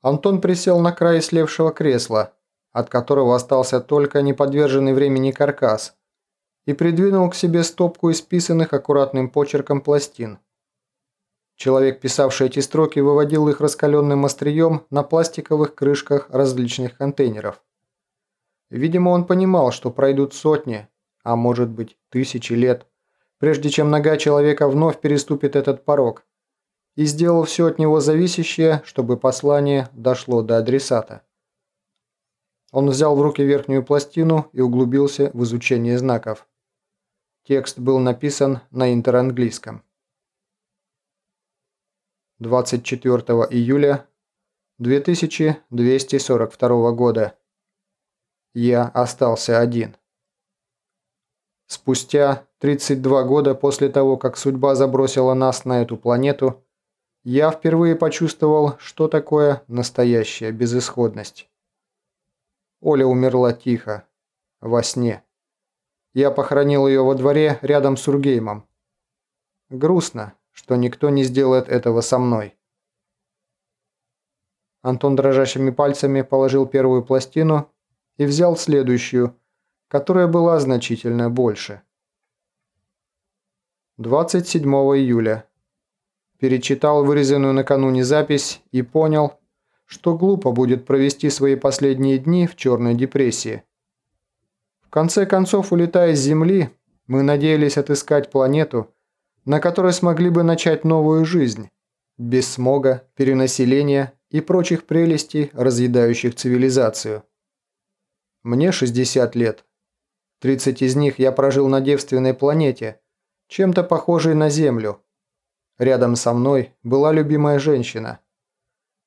Антон присел на край слевшего кресла, от которого остался только неподверженный времени каркас, и придвинул к себе стопку исписанных аккуратным почерком пластин. Человек, писавший эти строки, выводил их раскаленным острием на пластиковых крышках различных контейнеров. Видимо, он понимал, что пройдут сотни, а может быть тысячи лет, прежде чем нога человека вновь переступит этот порог, и сделал все от него зависящее, чтобы послание дошло до адресата. Он взял в руки верхнюю пластину и углубился в изучение знаков. Текст был написан на интеранглийском. 24 июля 2242 года. Я остался один. Спустя 32 года после того, как судьба забросила нас на эту планету, я впервые почувствовал, что такое настоящая безысходность. Оля умерла тихо, во сне. Я похоронил ее во дворе рядом с Ургеймом. Грустно, что никто не сделает этого со мной. Антон дрожащими пальцами положил первую пластину и взял следующую, которая была значительно больше. 27 июля перечитал вырезанную накануне запись и понял, что глупо будет провести свои последние дни в черной депрессии. В конце концов, улетая с Земли, мы надеялись отыскать планету, на которой смогли бы начать новую жизнь, без смога, перенаселения и прочих прелестей, разъедающих цивилизацию. Мне 60 лет. 30 из них я прожил на девственной планете, чем-то похожей на Землю, Рядом со мной была любимая женщина.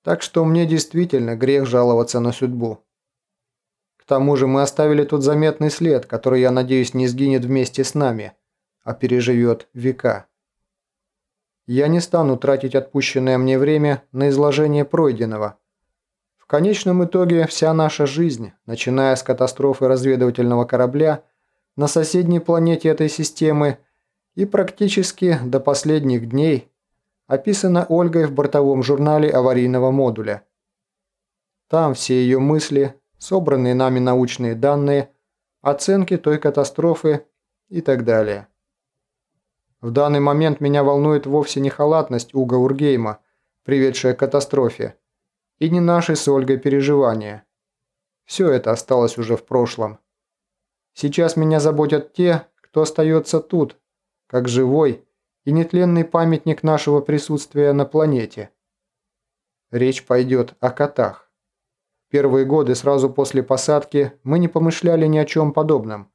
Так что мне действительно грех жаловаться на судьбу. К тому же мы оставили тут заметный след, который, я надеюсь, не сгинет вместе с нами, а переживет века. Я не стану тратить отпущенное мне время на изложение пройденного. В конечном итоге вся наша жизнь, начиная с катастрофы разведывательного корабля на соседней планете этой системы – и практически до последних дней описана Ольгой в бортовом журнале аварийного модуля. Там все ее мысли, собранные нами научные данные, оценки той катастрофы и так далее. В данный момент меня волнует вовсе не халатность Уга Ургейма, приведшая к катастрофе, и не наши с Ольгой переживания. Все это осталось уже в прошлом. Сейчас меня заботят те, кто остается тут, как живой и нетленный памятник нашего присутствия на планете. Речь пойдет о котах. Первые годы сразу после посадки мы не помышляли ни о чем подобном.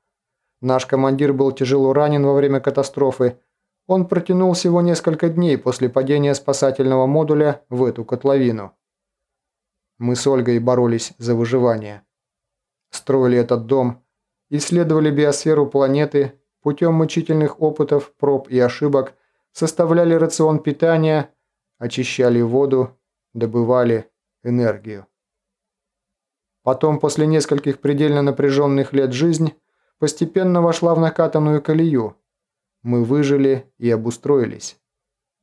Наш командир был тяжело ранен во время катастрофы. Он протянул всего несколько дней после падения спасательного модуля в эту котловину. Мы с Ольгой боролись за выживание. Строили этот дом, исследовали биосферу планеты путем мучительных опытов, проб и ошибок составляли рацион питания, очищали воду, добывали энергию. Потом, после нескольких предельно напряженных лет жизнь постепенно вошла в накатанную колею. Мы выжили и обустроились.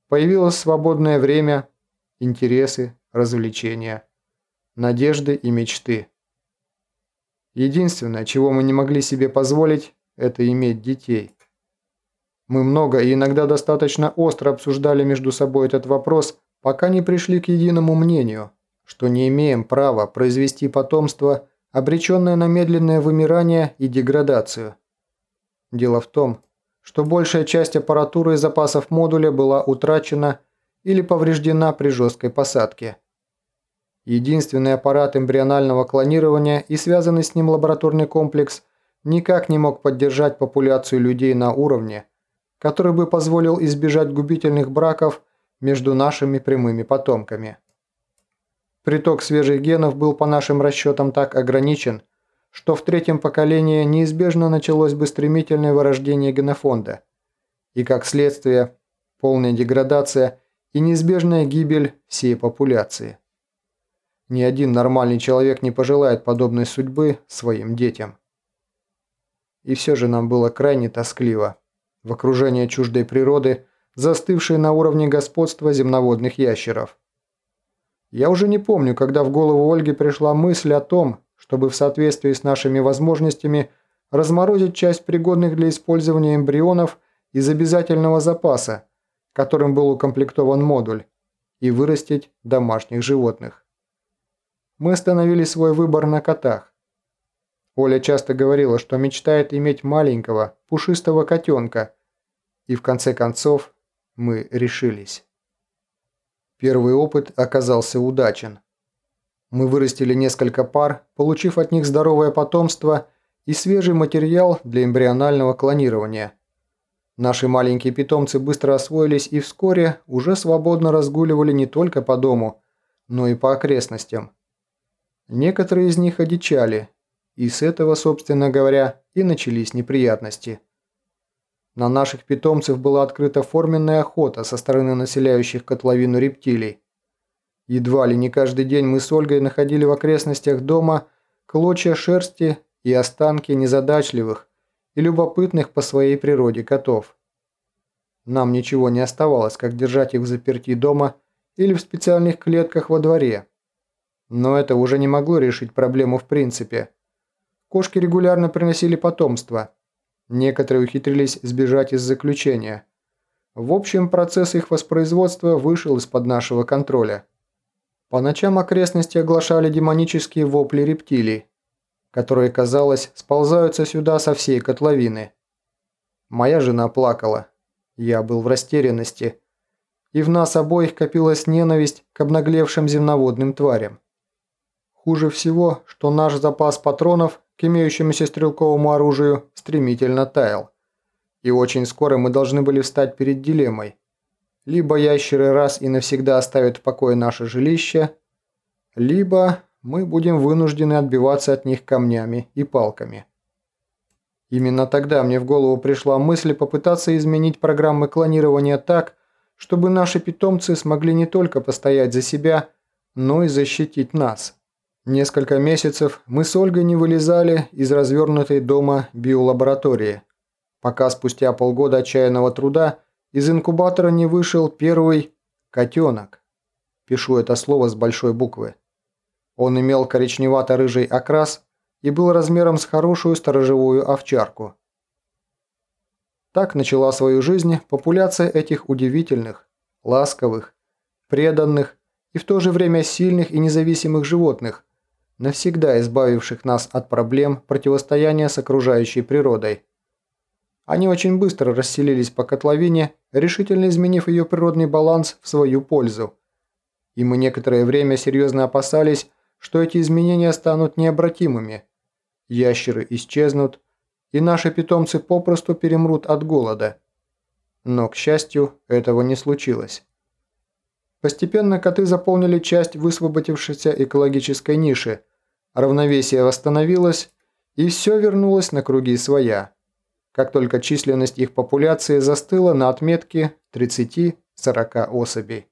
Появилось свободное время, интересы, развлечения, надежды и мечты. Единственное, чего мы не могли себе позволить, это иметь детей. Мы много и иногда достаточно остро обсуждали между собой этот вопрос, пока не пришли к единому мнению, что не имеем права произвести потомство, обреченное на медленное вымирание и деградацию. Дело в том, что большая часть аппаратуры и запасов модуля была утрачена или повреждена при жесткой посадке. Единственный аппарат эмбрионального клонирования и связанный с ним лабораторный комплекс – никак не мог поддержать популяцию людей на уровне, который бы позволил избежать губительных браков между нашими прямыми потомками. Приток свежих генов был по нашим расчетам так ограничен, что в третьем поколении неизбежно началось бы стремительное вырождение генофонда, и как следствие полная деградация и неизбежная гибель всей популяции. Ни один нормальный человек не пожелает подобной судьбы своим детям. И все же нам было крайне тоскливо. В окружении чуждой природы, застывшей на уровне господства земноводных ящеров. Я уже не помню, когда в голову Ольги пришла мысль о том, чтобы в соответствии с нашими возможностями разморозить часть пригодных для использования эмбрионов из обязательного запаса, которым был укомплектован модуль, и вырастить домашних животных. Мы остановили свой выбор на котах. Оля часто говорила, что мечтает иметь маленького, пушистого котенка, и в конце концов мы решились. Первый опыт оказался удачен. Мы вырастили несколько пар, получив от них здоровое потомство и свежий материал для эмбрионального клонирования. Наши маленькие питомцы быстро освоились и вскоре уже свободно разгуливали не только по дому, но и по окрестностям. Некоторые из них одичали, и с этого, собственно говоря, и начались неприятности. На наших питомцев была открыта форменная охота со стороны населяющих котловину рептилий. Едва ли не каждый день мы с Ольгой находили в окрестностях дома клочья шерсти и останки незадачливых и любопытных по своей природе котов. Нам ничего не оставалось, как держать их в заперти дома или в специальных клетках во дворе. Но это уже не могло решить проблему в принципе. Кошки регулярно приносили потомство – Некоторые ухитрились сбежать из заключения. В общем, процесс их воспроизводства вышел из-под нашего контроля. По ночам окрестности оглашали демонические вопли рептилий, которые, казалось, сползаются сюда со всей котловины. Моя жена плакала. Я был в растерянности. И в нас обоих копилась ненависть к обнаглевшим земноводным тварям. Хуже всего, что наш запас патронов к имеющемуся стрелковому оружию стремительно таял. И очень скоро мы должны были встать перед дилеммой. Либо ящеры раз и навсегда оставят в покое наше жилище, либо мы будем вынуждены отбиваться от них камнями и палками. Именно тогда мне в голову пришла мысль попытаться изменить программы клонирования так, чтобы наши питомцы смогли не только постоять за себя, но и защитить нас. Несколько месяцев мы с Ольгой не вылезали из развернутой дома биолаборатории, пока спустя полгода отчаянного труда из инкубатора не вышел первый котенок. Пишу это слово с большой буквы. Он имел коричневато-рыжий окрас и был размером с хорошую сторожевую овчарку. Так начала свою жизнь популяция этих удивительных, ласковых, преданных и в то же время сильных и независимых животных – навсегда избавивших нас от проблем противостояния с окружающей природой. Они очень быстро расселились по котловине, решительно изменив ее природный баланс в свою пользу. И мы некоторое время серьезно опасались, что эти изменения станут необратимыми. Ящеры исчезнут, и наши питомцы попросту перемрут от голода. Но, к счастью, этого не случилось. Постепенно коты заполнили часть высвободившейся экологической ниши, равновесие восстановилось, и все вернулось на круги своя. Как только численность их популяции застыла на отметке 30-40 особей.